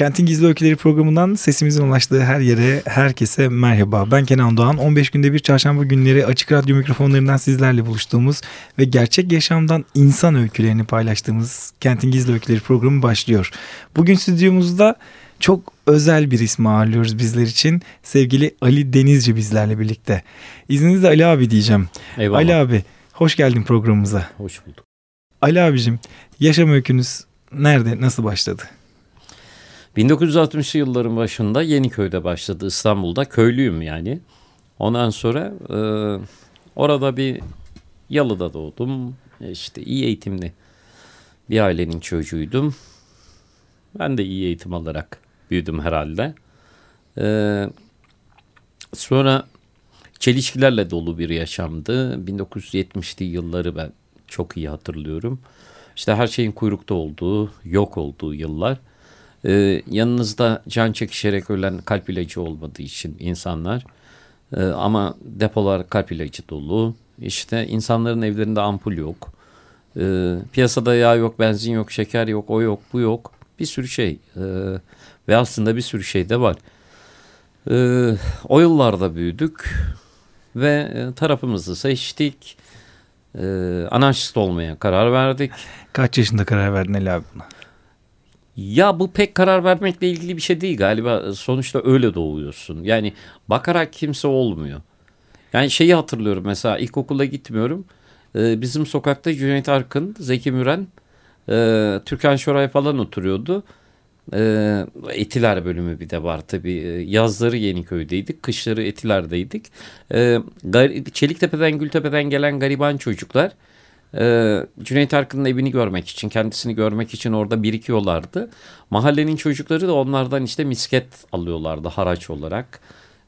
Kentin Gizli Öyküleri programından sesimizin ulaştığı her yere, herkese merhaba. Ben Kenan Doğan. 15 günde bir çarşamba günleri açık radyo mikrofonlarından sizlerle buluştuğumuz ve gerçek yaşamdan insan öykülerini paylaştığımız Kentin Gizli Öyküleri programı başlıyor. Bugün stüdyomuzda çok özel bir ismi ağırlıyoruz bizler için. Sevgili Ali Denizci bizlerle birlikte. İzninizle Ali abi diyeceğim. Eyvallah. Ali abi hoş geldin programımıza. Hoş bulduk. Ali abicim yaşam öykünüz nerede, nasıl başladı? 1960'lı yılların başında Yeniköy'de başladı İstanbul'da. Köylüyüm yani. Ondan sonra e, orada bir Yalı'da doğdum. İşte iyi eğitimli bir ailenin çocuğuydum. Ben de iyi eğitim alarak büyüdüm herhalde. E, sonra çelişkilerle dolu bir yaşamdı. 1970'li yılları ben çok iyi hatırlıyorum. İşte her şeyin kuyrukta olduğu, yok olduğu yıllar. Ee, yanınızda can çekişerek ölen kalp ilacı olmadığı için insanlar ee, ama depolar kalp ilacı dolu. İşte insanların evlerinde ampul yok. Ee, piyasada yağ yok, benzin yok, şeker yok, o yok, bu yok. Bir sürü şey ee, ve aslında bir sürü şey de var. Ee, o yıllarda büyüdük ve e, tarafımızı seçtik. Ee, anarşist olmaya karar verdik. Kaç yaşında karar verdin Ali abi buna? Ya bu pek karar vermekle ilgili bir şey değil galiba. Sonuçta öyle doğuyorsun. Yani bakarak kimse olmuyor. Yani şeyi hatırlıyorum mesela ilkokula gitmiyorum. Ee, bizim sokakta Cüneyt Arkın, Zeki Müren, e, Türkan Şoray falan oturuyordu. E, Etiler bölümü bir de var tabii. Yazları Yeniköy'deydik, kışları Etiler'deydik. E, Çeliktepe'den, Gültepe'den gelen gariban çocuklar ee, Cüneyt Arkın'ın evini görmek için, kendisini görmek için orada birikiyorlardı. Mahallenin çocukları da onlardan işte misket alıyorlardı haraç olarak.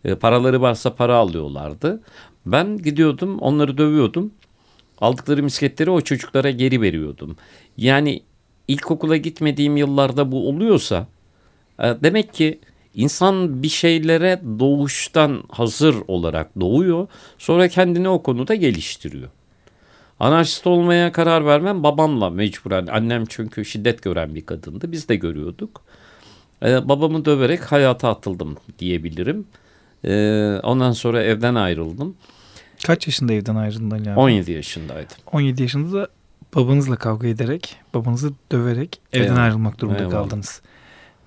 Ee, paraları varsa para alıyorlardı. Ben gidiyordum, onları dövüyordum. Aldıkları misketleri o çocuklara geri veriyordum. Yani ilkokula gitmediğim yıllarda bu oluyorsa e, demek ki insan bir şeylere doğuştan hazır olarak doğuyor. Sonra kendini o konuda geliştiriyor. Anarşist olmaya karar vermem babamla mecburen. Annem çünkü şiddet gören bir kadındı. Biz de görüyorduk. Ee, babamı döverek hayata atıldım diyebilirim. Ee, ondan sonra evden ayrıldım. Kaç yaşında evden ayrıldın Ali abi? 17 yaşındaydım. 17 yaşında da babanızla kavga ederek, babanızı döverek evden Eyvallah. ayrılmak durumunda Eyvallah. kaldınız.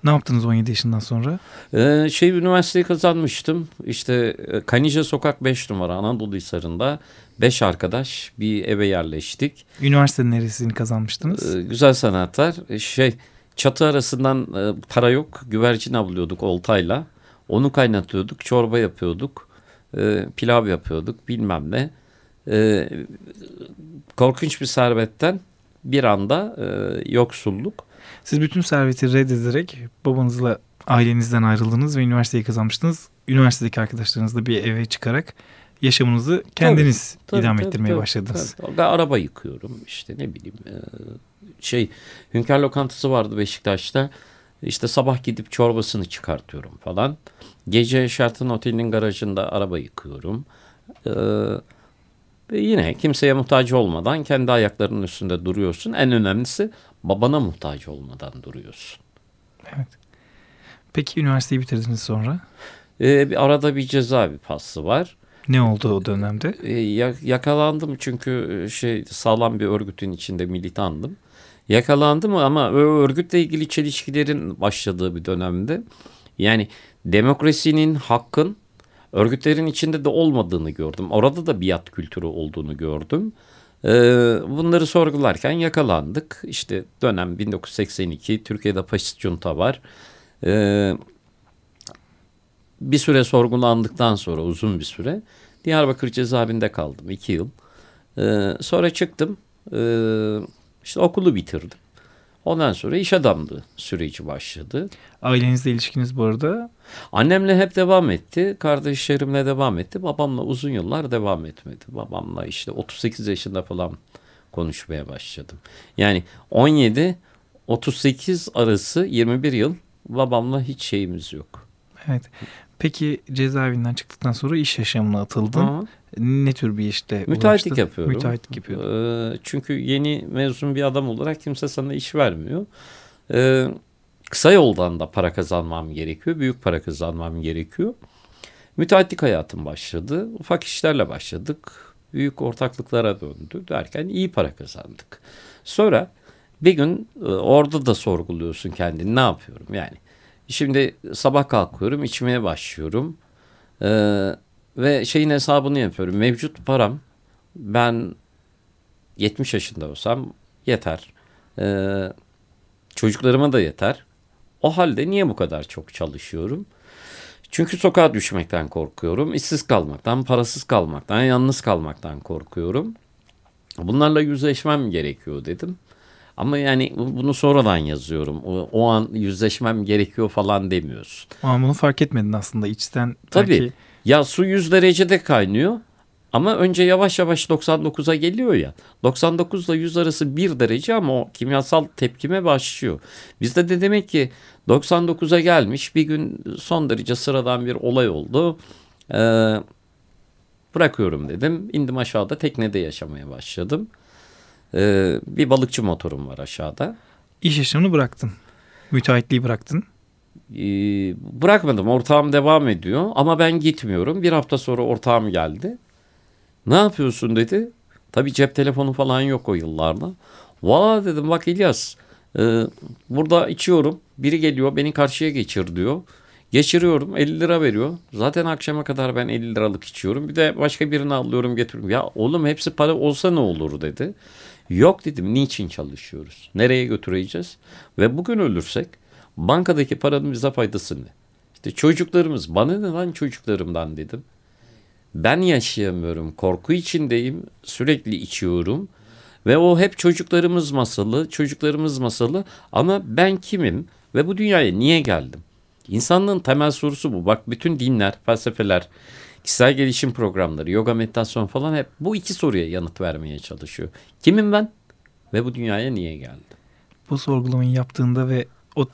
Ne yaptınız 17 yaşından sonra? Ee, şey üniversiteyi kazanmıştım. İşte e, Kanije Sokak 5 numara Anadolu Hisarı'nda 5 arkadaş bir eve yerleştik. Üniversitenin neresini kazanmıştınız? Ee, güzel sanatlar. Ee, Şey çatı arasından e, para yok. Güvercin avlıyorduk oltayla. Onu kaynatıyorduk. Çorba yapıyorduk. e, pilav yapıyorduk bilmem ne. E, korkunç bir servetten bir anda e, yoksulluk. Siz bütün serveti reddederek babanızla ailenizden ayrıldınız ve üniversiteyi kazanmıştınız. Üniversitedeki arkadaşlarınızla bir eve çıkarak yaşamınızı kendiniz Tabii, idam tabii, ettirmeye tabii, başladınız. tabii. Ben araba yıkıyorum işte ne bileyim e, şey Hünkar lokantası vardı Beşiktaş'ta işte sabah gidip çorbasını çıkartıyorum falan. Gece Sheraton Otel'in garajında araba yıkıyorum. E, ve yine kimseye muhtaç olmadan kendi ayaklarının üstünde duruyorsun. En önemlisi babana muhtaç olmadan duruyorsun. Peki üniversiteyi bitirdiniz sonra? E, bir arada bir cezaevi faslı var. Ne oldu o dönemde? E, ya- yakalandım çünkü e, şey sağlam bir örgütün içinde militandım. Yakalandım ama örgütle ilgili çelişkilerin başladığı bir dönemde. Yani demokrasinin, hakkın örgütlerin içinde de olmadığını gördüm. Orada da biat kültürü olduğunu gördüm. E, bunları sorgularken yakalandık. İşte dönem 1982 Türkiye'de faşist junta var. E, bir süre sorgulandıktan sonra uzun bir süre Diyarbakır cezaevinde kaldım iki yıl. Ee, sonra çıktım. Ee, işte okulu bitirdim. Ondan sonra iş adamlığı süreci başladı. Ailenizle ilişkiniz bu arada Annemle hep devam etti. Kardeşlerimle devam etti. Babamla uzun yıllar devam etmedi. Babamla işte 38 yaşında falan konuşmaya başladım. Yani 17 38 arası 21 yıl babamla hiç şeyimiz yok. evet. Peki cezaevinden çıktıktan sonra iş yaşamına atıldın. Ama Ne tür bir işle müteahhitlik uğraştın? yapıyorum. Müteahhitlik yapıyordun. Ee, çünkü yeni mezun bir adam olarak kimse sana iş vermiyor. Ee, kısa yoldan da para kazanmam gerekiyor. Büyük para kazanmam gerekiyor. Müteahhitlik hayatım başladı. Ufak işlerle başladık. Büyük ortaklıklara döndü derken iyi para kazandık. Sonra bir gün e, orada da sorguluyorsun kendini ne yapıyorum yani. Şimdi sabah kalkıyorum içmeye başlıyorum. Ee, ve şeyin hesabını yapıyorum. Mevcut param ben 70 yaşında olsam yeter. Ee, çocuklarıma da yeter. O halde niye bu kadar çok çalışıyorum? Çünkü sokağa düşmekten korkuyorum. işsiz kalmaktan, parasız kalmaktan, yalnız kalmaktan korkuyorum. Bunlarla yüzleşmem gerekiyor dedim. Ama yani bunu sonradan yazıyorum. O, o an yüzleşmem gerekiyor falan demiyorsun. Ama bunu fark etmedin aslında içten. Tabii. belki Ya su 100 derecede kaynıyor. Ama önce yavaş yavaş 99'a geliyor ya. 99 ile 100 arası 1 derece ama o kimyasal tepkime başlıyor. Bizde de demek ki 99'a gelmiş bir gün son derece sıradan bir olay oldu. Ee, bırakıyorum dedim. İndim aşağıda teknede yaşamaya başladım. Ee, bir balıkçı motorum var aşağıda. İş yaşamını bıraktın. Müteahhitliği bıraktın. Ee, bırakmadım. Ortağım devam ediyor ama ben gitmiyorum. Bir hafta sonra ortağım geldi. Ne yapıyorsun dedi. Tabii cep telefonu falan yok o yıllarda. Valla dedim bak İlyas e, burada içiyorum. Biri geliyor beni karşıya geçir diyor. Geçiriyorum 50 lira veriyor. Zaten akşama kadar ben 50 liralık içiyorum. Bir de başka birini alıyorum getiriyorum. Ya oğlum hepsi para olsa ne olur dedi. Yok dedim niçin çalışıyoruz? Nereye götüreceğiz? Ve bugün ölürsek bankadaki paranın bize faydası ne? İşte çocuklarımız bana ne lan çocuklarımdan dedim. Ben yaşayamıyorum. Korku içindeyim. Sürekli içiyorum. Ve o hep çocuklarımız masalı, çocuklarımız masalı. Ama ben kimim ve bu dünyaya niye geldim? İnsanlığın temel sorusu bu. Bak bütün dinler, felsefeler, kişisel gelişim programları, yoga, meditasyon falan hep bu iki soruya yanıt vermeye çalışıyor. Kimim ben ve bu dünyaya niye geldim? Bu sorgulamayı yaptığında ve o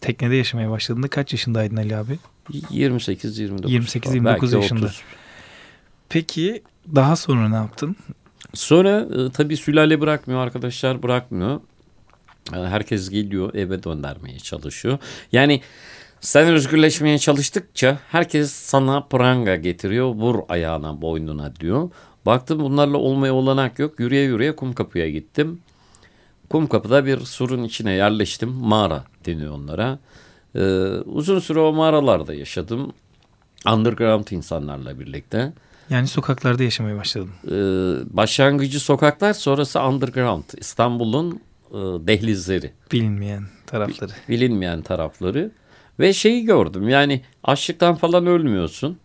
teknede yaşamaya başladığında kaç yaşındaydın Ali abi? 28-29 28-29 yaşında. Peki daha sonra ne yaptın? Sonra e, tabii sülale bırakmıyor arkadaşlar bırakmıyor. E, herkes geliyor eve döndürmeye çalışıyor. Yani sen özgürleşmeye çalıştıkça herkes sana pranga getiriyor. Vur ayağına boynuna diyor. Baktım bunlarla olmaya olanak yok. Yürüye yürüye Kumkapı'ya gittim. Kumkapı'da bir surun içine yerleştim. Mağara deniyor onlara. Ee, uzun süre o mağaralarda yaşadım. Underground insanlarla birlikte. Yani sokaklarda yaşamaya başladın. Ee, başlangıcı sokaklar sonrası underground. İstanbul'un e, dehlizleri. Bilinmeyen tarafları. Bilinmeyen tarafları. Ve şeyi gördüm yani açlıktan falan ölmüyorsun.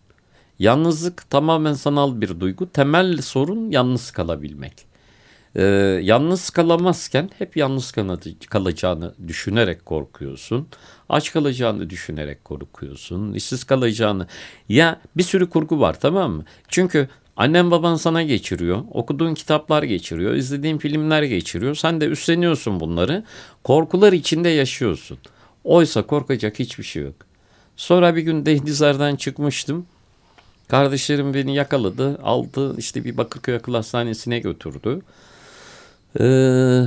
Yalnızlık tamamen sanal bir duygu. Temel sorun yalnız kalabilmek. Ee, yalnız kalamazken hep yalnız kalacağını düşünerek korkuyorsun. Aç kalacağını düşünerek korkuyorsun. işsiz kalacağını. Ya bir sürü kurgu var tamam mı? Çünkü annen baban sana geçiriyor. Okuduğun kitaplar geçiriyor. izlediğin filmler geçiriyor. Sen de üstleniyorsun bunları. Korkular içinde yaşıyorsun. Oysa korkacak hiçbir şey yok. Sonra bir gün dehlizlerden çıkmıştım. Kardeşlerim beni yakaladı, aldı işte bir Bakırköy Akıl Hastanesi'ne götürdü. Ee,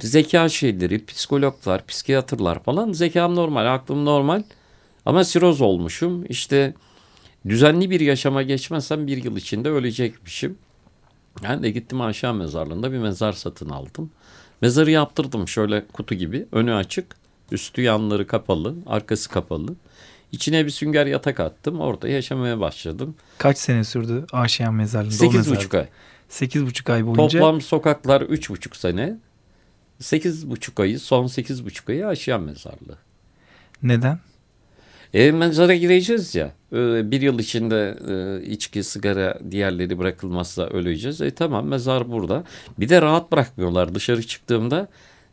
zeka şeyleri, psikologlar, psikiyatrlar falan zekam normal, aklım normal. Ama siroz olmuşum. İşte düzenli bir yaşama geçmezsem bir yıl içinde ölecekmişim. Ben de gittim aşağı mezarlığında bir mezar satın aldım. Mezarı yaptırdım şöyle kutu gibi. Önü açık, üstü yanları kapalı, arkası kapalı. İçine bir sünger yatak attım. Orada yaşamaya başladım. Kaç sene sürdü Aşiyan mezarlığında? Sekiz buçuk ay. Sekiz buçuk ay boyunca. Toplam sokaklar üç buçuk sene. Sekiz buçuk ayı, son sekiz buçuk ayı aşayan mezarlığı. Neden? E mezara gireceğiz ya. e, bir yıl içinde e, içki, sigara, diğerleri bırakılmazsa öleceğiz. E tamam mezar burada. Bir de rahat bırakmıyorlar. Dışarı çıktığımda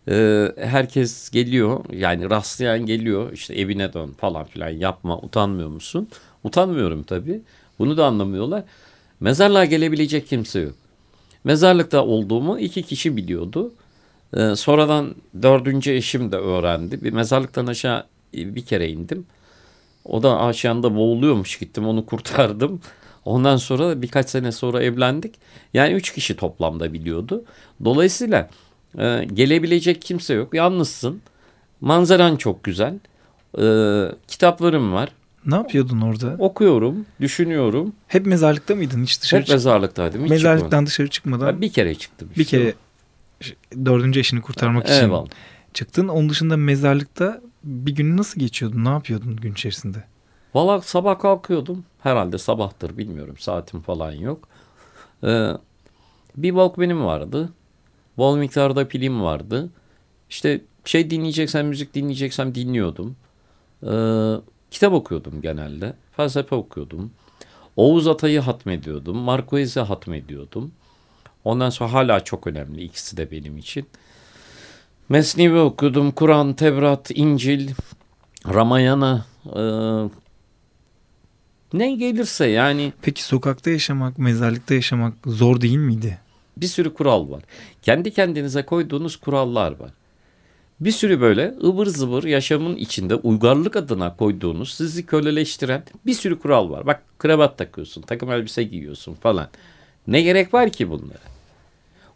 Ee, herkes geliyor yani rastlayan geliyor işte evine dön falan filan yapma utanmıyor musun? Utanmıyorum tabii. Bunu da anlamıyorlar. Mezarlığa gelebilecek kimse yok. Mezarlıkta olduğumu iki kişi biliyordu. Ee, sonradan dördüncü eşim de öğrendi. Bir mezarlıktan aşağı bir kere indim. O da aşağında boğuluyormuş gittim onu kurtardım. Ondan sonra birkaç sene sonra evlendik. Yani üç kişi toplamda biliyordu. Dolayısıyla e, gelebilecek kimse yok. Yalnızsın. Manzaran çok güzel. E, kitaplarım var. Ne yapıyordun orada? Okuyorum, düşünüyorum. Hep mezarlıkta mıydın? Hiç dışarı Hep mezarlıktaydım. Hiç Mezarlıktan çıkmadım. dışarı çıkmadan Ben bir kere çıktım. bir işte. kere ş- dördüncü eşini kurtarmak için Eyvallah. çıktın. Onun dışında mezarlıkta bir gün nasıl geçiyordun? Ne yapıyordun gün içerisinde? Valla sabah kalkıyordum. Herhalde sabahtır bilmiyorum. Saatim falan yok. Ee, bir Walkman'im vardı. Bol miktarda pilim vardı. İşte şey dinleyeceksem, müzik dinleyeceksem dinliyordum. Ee, kitap okuyordum genelde. Felsefe okuyordum. Oğuz Atay'ı hatmediyordum. Marquez'i hatmediyordum. Ondan sonra hala çok önemli ikisi de benim için. Mesnevi okudum. Kur'an, Tevrat, İncil, Ramayana, e, ne gelirse yani Peki sokakta yaşamak, mezarlıkta yaşamak zor değil miydi? Bir sürü kural var. Kendi kendinize koyduğunuz kurallar var. Bir sürü böyle ıvır zıvır yaşamın içinde uygarlık adına koyduğunuz sizi köleleştiren bir sürü kural var. Bak kravat takıyorsun, takım elbise giyiyorsun falan. Ne gerek var ki bunlara?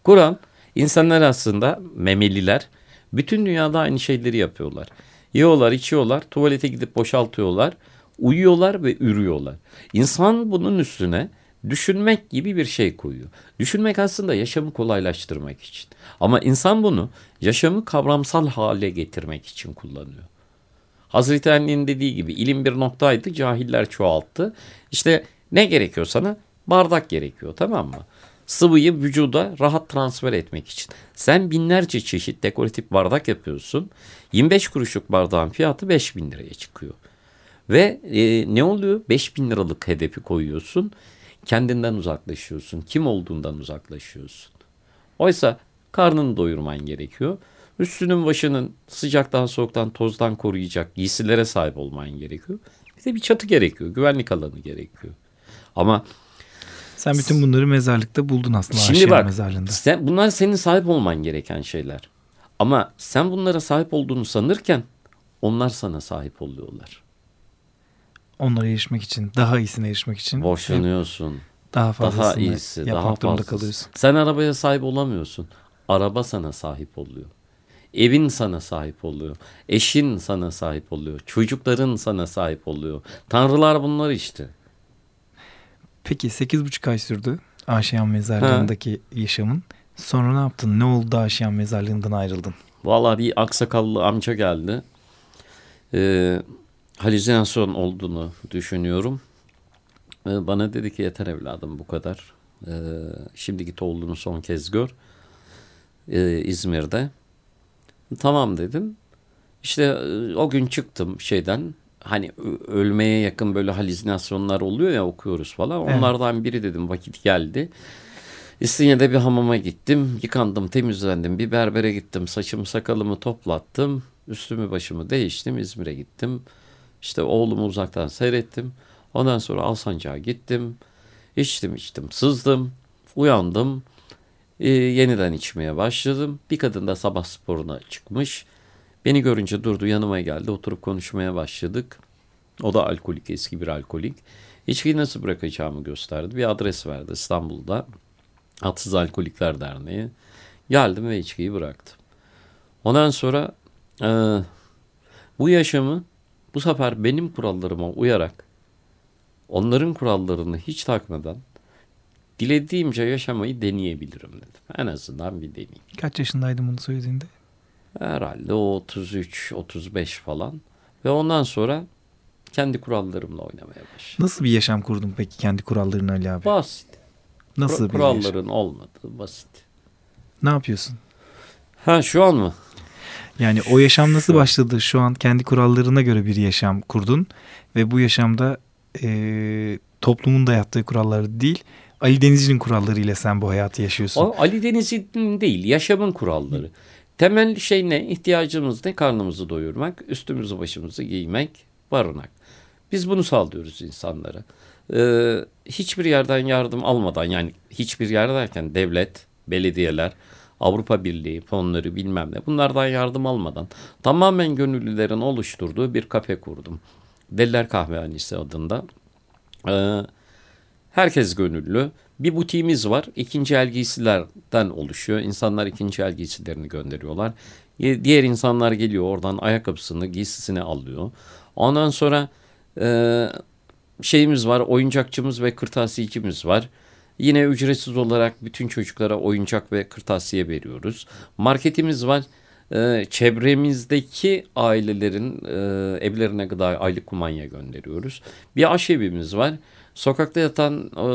Kur'an insanlar aslında memeliler bütün dünyada aynı şeyleri yapıyorlar. Yiyorlar, içiyorlar, tuvalete gidip boşaltıyorlar, uyuyorlar ve ürüyorlar. İnsan bunun üstüne düşünmek gibi bir şey koyuyor. Düşünmek aslında yaşamı kolaylaştırmak için. Ama insan bunu yaşamı kavramsal hale getirmek için kullanıyor. Hazreti Ali'nin dediği gibi ilim bir noktaydı, cahiller çoğalttı. İşte ne gerekiyor sana? Bardak gerekiyor tamam mı? Sıvıyı vücuda rahat transfer etmek için. Sen binlerce çeşit dekoratif bardak yapıyorsun. 25 kuruşluk bardağın fiyatı 5000 liraya çıkıyor. Ve e, ne oluyor? 5000 liralık hedefi koyuyorsun. Kendinden uzaklaşıyorsun. Kim olduğundan uzaklaşıyorsun. Oysa karnını doyurman gerekiyor. Üstünün başının sıcaktan soğuktan tozdan koruyacak giysilere sahip olman gerekiyor. Bir de bir çatı gerekiyor. Güvenlik alanı gerekiyor. Ama Sen bütün bunları mezarlıkta buldun aslında. Şimdi bak mezarlığında. sen, bunlar senin sahip olman gereken şeyler. Ama sen bunlara sahip olduğunu sanırken onlar sana sahip oluyorlar. Onlara erişmek için, daha iyisine erişmek için Boşanıyorsun. daha Daha fazlasını iyisi, yapmak daha durumunda kalıyorsun. Sen arabaya sahip olamıyorsun. Araba sana sahip oluyor. Evin sana sahip oluyor. Eşin sana sahip oluyor. Çocukların sana sahip oluyor. Tanrılar bunlar işte. Peki 8,5 ay sürdü Aşiyan mezarlığındaki yaşamın. Sonra ne yaptın? Ne oldu da Aşiyan mezarlığından ayrıldın? Vallahi bir aksakallı amca geldi. Ee, halüsinasyon olduğunu düşünüyorum. Ee, bana dedi ki yeter evladım bu kadar. Ee, şimdi git oğlunu son kez gör. Ee, İzmir'de. Tamam dedim. İşte e, o gün çıktım şeyden. Hani ölmeye yakın böyle halüsinasyonlar oluyor ya okuyoruz falan. Evet. Onlardan biri dedim vakit geldi. İstinye'de bir hamama gittim. Yıkandım, temizlendim. Bir berbere gittim. Saçımı sakalımı toplattım. Üstümü başımı değiştim. İzmir'e gittim. İşte oğlumu uzaktan seyrettim. Ondan sonra Alsancak'a gittim. İçtim içtim sızdım. Uyandım. Ee, yeniden içmeye başladım. Bir kadın da sabah sporuna çıkmış. Beni görünce durdu yanıma geldi. Oturup konuşmaya başladık. O da alkolik, eski bir alkolik. İçkiyi nasıl bırakacağımı gösterdi. Bir adres verdi İstanbul'da. Atsız Alkolikler Derneği. Geldim ve içkiyi bıraktım. Ondan sonra e, bu yaşamı bu sefer benim kurallarıma uyarak onların kurallarını hiç takmadan dilediğimce yaşamayı deneyebilirim dedim. En azından bir deneyeyim. Kaç yaşındaydın bunu söylediğinde? Herhalde o 33, 35 falan. Ve ondan sonra kendi kurallarımla oynamaya başladım. Nasıl bir yaşam kurdun peki kendi kurallarını Ali abi? Basit. Nasıl Kur- bir yaşam? kuralların olmadığı basit. Ne yapıyorsun? Ha şu an mı? Yani o yaşam nasıl başladı? Şu an kendi kurallarına göre bir yaşam kurdun ve bu yaşamda e, toplumun dayattığı kuralları değil, Ali Denizci'nin kurallarıyla sen bu hayatı yaşıyorsun. O Ali Denizli'nin değil, yaşamın kuralları. temel şey ne? İhtiyacımız ne? Karnımızı doyurmak, üstümüzü başımızı giymek, barınak. Biz bunu sağlıyoruz insanlara. Ee, hiçbir yerden yardım almadan yani hiçbir yer derken devlet, belediyeler, Avrupa Birliği fonları bilmem ne bunlardan yardım almadan tamamen gönüllülerin oluşturduğu bir kafe kurdum. Deliler Kahvehanesi adında. Ee, herkes gönüllü. Bir butiğimiz var. İkinci el giysilerden oluşuyor. İnsanlar ikinci el giysilerini gönderiyorlar. Diğer insanlar geliyor oradan ayakkabısını, giysisini alıyor. Ondan sonra e, şeyimiz var, oyuncakçımız ve kırtasiyecimiz var. Yine ücretsiz olarak bütün çocuklara oyuncak ve kırtasiye veriyoruz. Marketimiz var. Ee, çevremizdeki ailelerin e, evlerine gıda aylık kumanya gönderiyoruz. Bir aşevimiz var. Sokakta yatan e,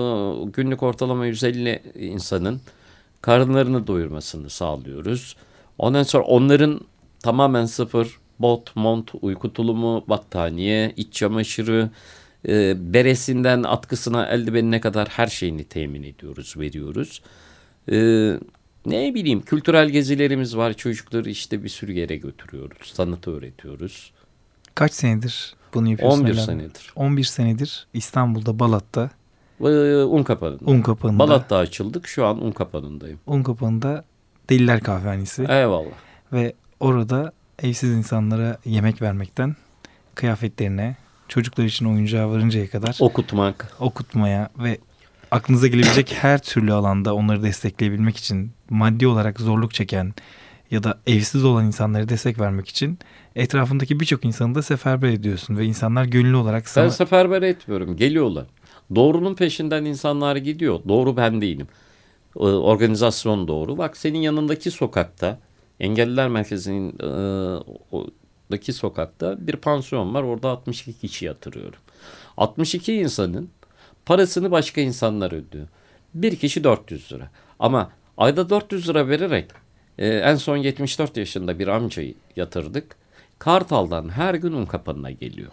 günlük ortalama 150 insanın karınlarını doyurmasını sağlıyoruz. Ondan sonra onların tamamen sıfır bot, mont, uyku tulumu, battaniye, iç çamaşırı, e, beresinden atkısına, eldivenine kadar her şeyini temin ediyoruz, veriyoruz. E, ne bileyim kültürel gezilerimiz var. Çocukları işte bir sürü yere götürüyoruz. Sanatı öğretiyoruz. Kaç senedir bunu yapıyorsun? 11 Elen? senedir. 11 senedir İstanbul'da Balat'ta. Ee, Unkapanı'nda. Unkapanı'nda. Balat'ta açıldık. Şu an Unkapanı'ndayım. Unkapanı'nda Deliler Kahvehanesi. Eyvallah. Ve orada evsiz insanlara yemek vermekten kıyafetlerine, çocuklar için oyuncağı varıncaya kadar Okutmak. okutmaya ve aklınıza gelebilecek her türlü alanda onları destekleyebilmek için maddi olarak zorluk çeken ya da evsiz olan insanlara destek vermek için etrafındaki birçok insanı da seferber ediyorsun ve insanlar gönüllü olarak sana... Ben seferber etmiyorum. Geliyorlar. Doğrunun peşinden insanlar gidiyor. Doğru ben değilim. Ee, Organizasyon doğru. Bak senin yanındaki sokakta Engelliler Merkezi'nin e, daki sokakta bir pansiyon var. Orada 62 kişi yatırıyorum. 62 insanın parasını başka insanlar ödüyor. Bir kişi 400 lira. Ama ayda 400 lira vererek e, en son 74 yaşında bir amcayı yatırdık. Kartal'dan her gün un kapanına geliyor.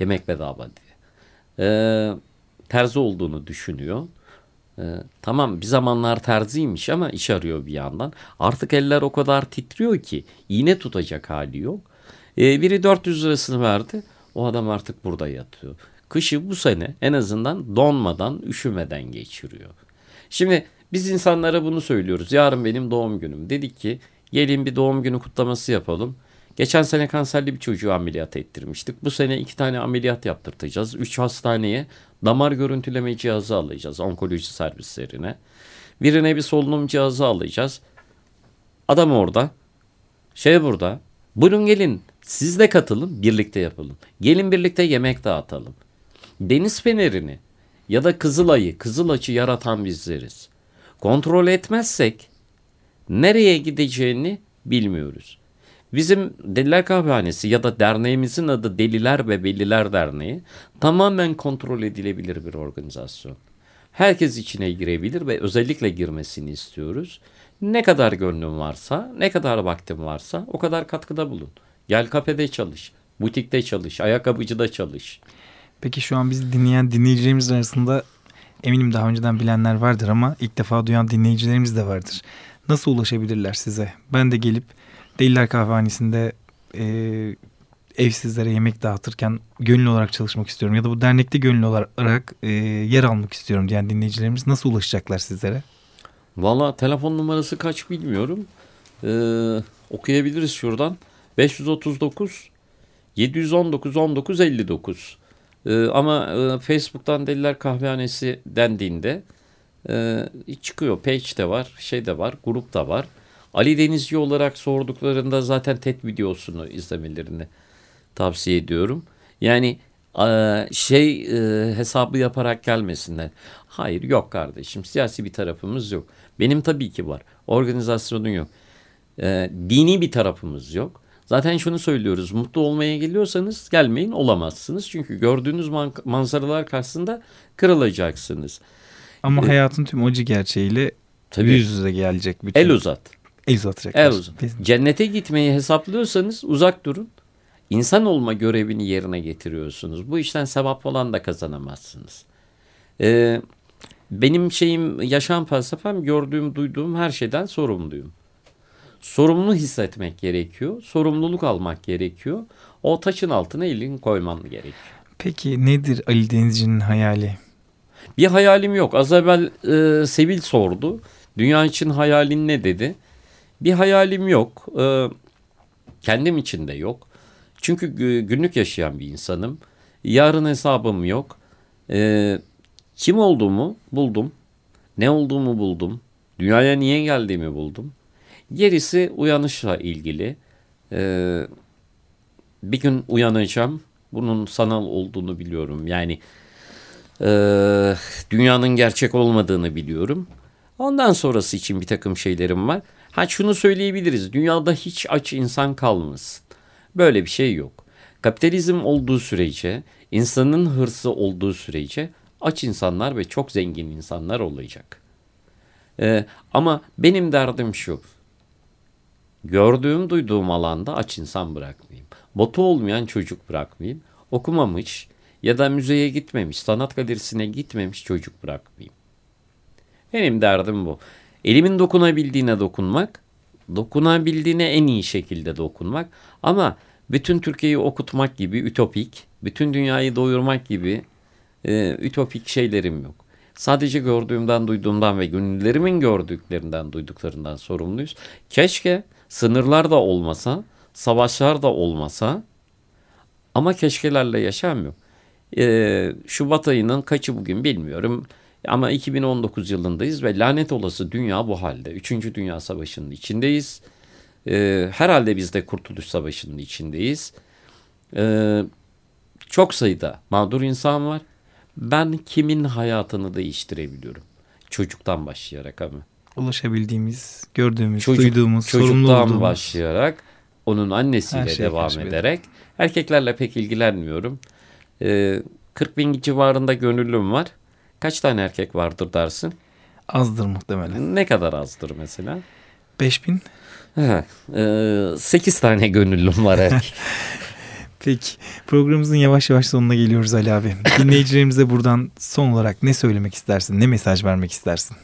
Yemek bedava diye. E, terzi olduğunu düşünüyor. E, tamam bir zamanlar terziymiş ama iş arıyor bir yandan. Artık eller o kadar titriyor ki iğne tutacak hali yok. E, biri 400 lirasını verdi. O adam artık burada yatıyor. Kışı bu sene en azından donmadan, üşümeden geçiriyor. Şimdi biz insanlara bunu söylüyoruz. Yarın benim doğum günüm. Dedik ki gelin bir doğum günü kutlaması yapalım. Geçen sene kanserli bir çocuğu ameliyat ettirmiştik. Bu sene iki tane ameliyat yaptırtacağız. Üç hastaneye damar görüntüleme cihazı alacağız onkoloji servislerine. Birine bir solunum cihazı alacağız. Adam orada. Şey burada. Buyurun gelin siz de katılın birlikte yapalım. Gelin birlikte yemek dağıtalım. Deniz fenerini ya da kızılayı, kızılaçı yaratan bizleriz. Kontrol etmezsek nereye gideceğini bilmiyoruz. Bizim Deliler Kahvehanesi ya da derneğimizin adı Deliler ve Veliler Derneği tamamen kontrol edilebilir bir organizasyon. Herkes içine girebilir ve özellikle girmesini istiyoruz. Ne kadar gönlüm varsa, ne kadar vaktim varsa o kadar katkıda bulun. Gel kafede çalış, butikte çalış, ayakkabıcıda çalış. Peki şu an bizi dinleyen dinleyicilerimiz arasında eminim daha önceden bilenler vardır ama ilk defa duyan dinleyicilerimiz de vardır. Nasıl ulaşabilirler size? Ben de gelip Deliler Kahvehanesi'nde e, evsizlere yemek dağıtırken gönüllü olarak çalışmak istiyorum ya da bu dernekte gönüllü olarak e, yer almak istiyorum diyen dinleyicilerimiz nasıl ulaşacaklar sizlere? Valla telefon numarası kaç bilmiyorum. Ee, okuyabiliriz şuradan. 539 719 19 59. Ee, ama e, Facebook'tan Deliler Kahvehanesi dendiğinde e, çıkıyor. Page de var, şey de var, grup da var. Ali Denizci olarak sorduklarında zaten TED videosunu izlemelerini tavsiye ediyorum. Yani e, şey e, hesabı yaparak gelmesinler. Hayır yok kardeşim siyasi bir tarafımız yok. Benim tabii ki var. Organizasyonun yok. E, dini bir tarafımız yok. Zaten şunu söylüyoruz. Mutlu olmaya geliyorsanız gelmeyin olamazsınız. Çünkü gördüğünüz man- manzaralar karşısında kırılacaksınız. Ama E, hayatın tüm acı gerçeğiyle Tabii. yüz yüze gelecek. Bütün. El uzat. El uzatacaklar. El uzat. Cennete gitmeyi hesaplıyorsanız uzak durun. İnsan olma görevini yerine getiriyorsunuz. Bu işten sevap falan da kazanamazsınız. Ee, benim şeyim yaşam felsefem gördüğüm duyduğum her şeyden sorumluyum. Sorumlu hissetmek gerekiyor. Sorumluluk almak gerekiyor. O taşın altına elini koyman gerekiyor. Peki nedir Ali Denizci'nin hayali? Bir hayalim yok. Az evvel e, Sevil sordu. Dünya için hayalin ne dedi? Bir hayalim yok. E, kendim için de yok. Çünkü günlük yaşayan bir insanım. Yarın hesabım yok. E, kim olduğumu buldum. Ne olduğumu buldum. Dünyaya niye geldiğimi buldum. Gerisi uyanışla ilgili. Ee, bir gün uyanacağım. Bunun sanal olduğunu biliyorum. Yani e, dünyanın gerçek olmadığını biliyorum. Ondan sonrası için bir takım şeylerim var. Ha şunu söyleyebiliriz. Dünyada hiç aç insan kalmasın. Böyle bir şey yok. Kapitalizm olduğu sürece, insanın hırsı olduğu sürece aç insanlar ve çok zengin insanlar olacak. Ee, ama benim derdim şu. Gördüğüm, duyduğum alanda aç insan bırakmayayım. Botu olmayan çocuk bırakmayayım. Okumamış ya da müzeye gitmemiş, sanat galerisine gitmemiş çocuk bırakmayayım. Benim derdim bu. Elimin dokunabildiğine dokunmak, dokunabildiğine en iyi şekilde dokunmak ama bütün Türkiye'yi okutmak gibi ütopik, bütün dünyayı doyurmak gibi e, ütopik şeylerim yok. Sadece gördüğümden, duyduğumdan ve gönüllerimin gördüklerinden, duyduklarından sorumluyuz. Keşke sınırlar da olmasa, savaşlar da olmasa ama keşkelerle yaşamıyor. Ee, Şubat ayının kaçı bugün bilmiyorum. Ama 2019 yılındayız ve lanet olası dünya bu halde. Üçüncü Dünya Savaşı'nın içindeyiz. Ee, herhalde biz de Kurtuluş Savaşı'nın içindeyiz. Ee, çok sayıda mağdur insan var. Ben kimin hayatını değiştirebiliyorum? Çocuktan başlayarak ama. Ulaşabildiğimiz, gördüğümüz, Çocuk, duyduğumuz, sorumlu olduğumuz. başlayarak onun annesiyle şey devam ederek. Erkeklerle pek ilgilenmiyorum. Ee, 40 bin civarında gönüllüm var. Kaç tane erkek vardır dersin? Azdır muhtemelen. Ne kadar azdır mesela? 5 bin. Ha, e, 8 tane gönüllüm var erkek. Peki programımızın yavaş yavaş sonuna geliyoruz Ali abi. Dinleyicilerimize buradan son olarak ne söylemek istersin? Ne mesaj vermek istersin?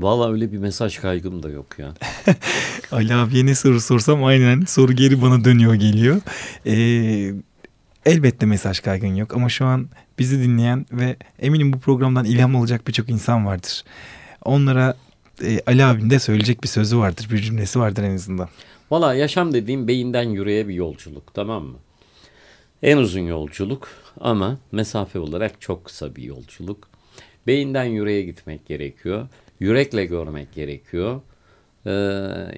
Valla öyle bir mesaj kaygım da yok ya. Ali abiye ne soru sorsam aynen soru geri bana dönüyor geliyor. Ee, elbette mesaj kaygın yok ama şu an bizi dinleyen ve eminim bu programdan ilham olacak birçok insan vardır. Onlara e, Ali abinin de söyleyecek bir sözü vardır, bir cümlesi vardır en azından. Valla yaşam dediğim beyinden yüreğe bir yolculuk tamam mı? En uzun yolculuk ama mesafe olarak çok kısa bir yolculuk. Beyinden yüreğe gitmek gerekiyor. Yürekle görmek gerekiyor. Ee,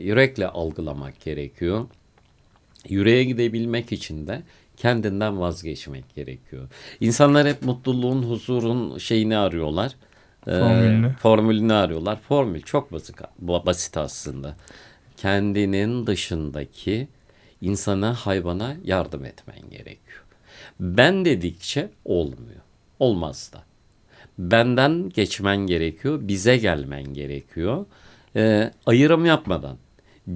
yürekle algılamak gerekiyor. Yüreğe gidebilmek için de kendinden vazgeçmek gerekiyor. İnsanlar hep mutluluğun, huzurun şeyini arıyorlar. Ee, formülünü. formülünü arıyorlar. Formül çok basit, basit aslında. Kendinin dışındaki insana, hayvana yardım etmen gerekiyor. Ben dedikçe olmuyor. Olmaz da. Benden geçmen gerekiyor, bize gelmen gerekiyor. Ee, ayrım yapmadan,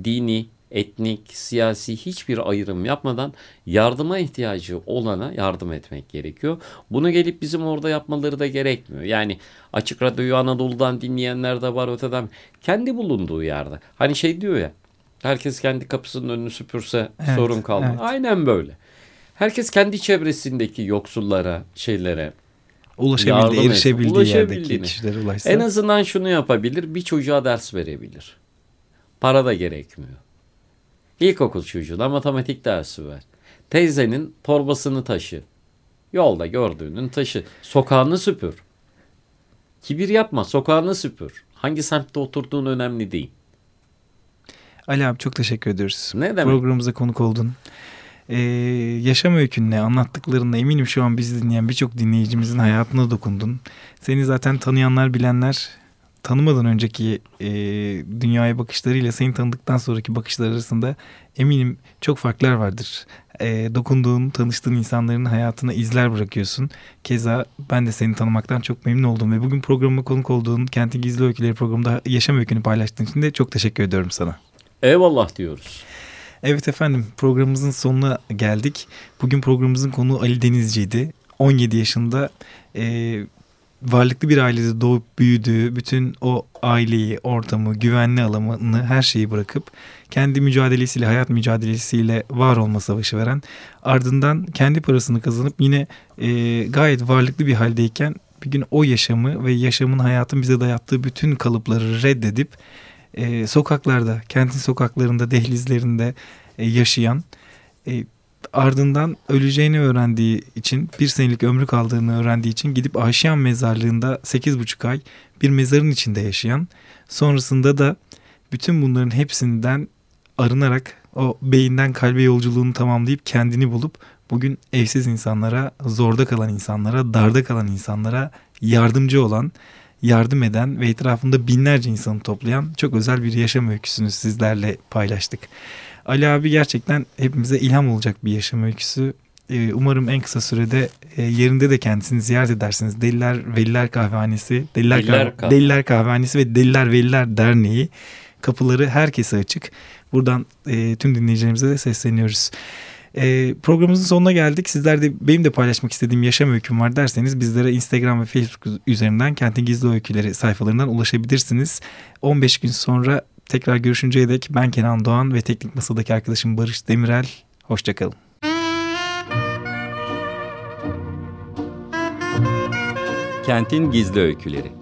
dini, etnik, siyasi hiçbir ayrım yapmadan yardıma ihtiyacı olana yardım etmek gerekiyor. Bunu gelip bizim orada yapmaları da gerekmiyor. Yani Açık Radyo'yu Anadolu'dan dinleyenler de var öteden. Kendi bulunduğu yerde. Hani şey diyor ya Herkes kendi kapısının önünü süpürse evet, sorun kalmaz. Evet. Aynen böyle. Herkes kendi çevresindeki yoksullara, şeylere ulaşabildiği, erişebildiği yerdeki kişilere ulaşsa. En azından şunu yapabilir. Bir çocuğa ders verebilir. Para da gerekmiyor. İlkokul çocuğuna matematik dersi ver. Teyzenin torbasını taşı. Yolda gördüğünün taşı. Sokağını süpür. Kibir yapma, sokağını süpür. Hangi semtte oturduğun önemli değil. Ali abi çok teşekkür ediyoruz. Ne demek? Programımıza konuk oldun. Ee, yaşam öykünle anlattıklarınla eminim şu an bizi dinleyen birçok dinleyicimizin hayatına dokundun. Seni zaten tanıyanlar bilenler tanımadan önceki e, dünyaya bakışlarıyla seni tanıdıktan sonraki bakışlar arasında eminim çok farklar vardır. E, dokunduğun, tanıştığın insanların hayatına izler bırakıyorsun. Keza ben de seni tanımaktan çok memnun oldum ve bugün programıma konuk olduğun Kentin Gizli Öyküleri programında yaşam öykünü paylaştığın için de çok teşekkür ediyorum sana. Eyvallah diyoruz. Evet efendim programımızın sonuna geldik. Bugün programımızın konu Ali Denizci'ydi. 17 yaşında e, varlıklı bir ailede doğup büyüdüğü bütün o aileyi, ortamı, güvenli alanını her şeyi bırakıp kendi mücadelesiyle, hayat mücadelesiyle var olma savaşı veren ardından kendi parasını kazanıp yine e, gayet varlıklı bir haldeyken bir gün o yaşamı ve yaşamın hayatın bize dayattığı bütün kalıpları reddedip e, sokaklarda, kentin sokaklarında, dehlizlerinde e, yaşayan e, ardından öleceğini öğrendiği için bir senelik ömrü kaldığını öğrendiği için gidip Aşiyan mezarlığında 8,5 ay bir mezarın içinde yaşayan sonrasında da bütün bunların hepsinden arınarak o beyinden kalbe yolculuğunu tamamlayıp kendini bulup bugün evsiz insanlara, zorda kalan insanlara, darda kalan insanlara yardımcı olan, yardım eden ve etrafında binlerce insanı toplayan çok özel bir yaşam öyküsünü sizlerle paylaştık. Ali abi gerçekten hepimize ilham olacak bir yaşam öyküsü. Ee, umarım en kısa sürede e, yerinde de kendisini ziyaret edersiniz. Deliler Veliler Kahvehanesi, Deliler, Deliler Kahve- Deliler Kahvehanesi ve Deliler Veliler Derneği kapıları herkese açık. Buradan e, tüm dinleyicilerimize de sesleniyoruz. E, programımızın sonuna geldik. Sizler de benim de paylaşmak istediğim yaşam öyküm var derseniz bizlere Instagram ve Facebook üzerinden Kentin Gizli Öyküleri sayfalarından ulaşabilirsiniz. 15 gün sonra tekrar görüşünceye dek ben Kenan Doğan ve teknik masadaki arkadaşım Barış Demirel. Hoşçakalın. Kentin Gizli Öyküleri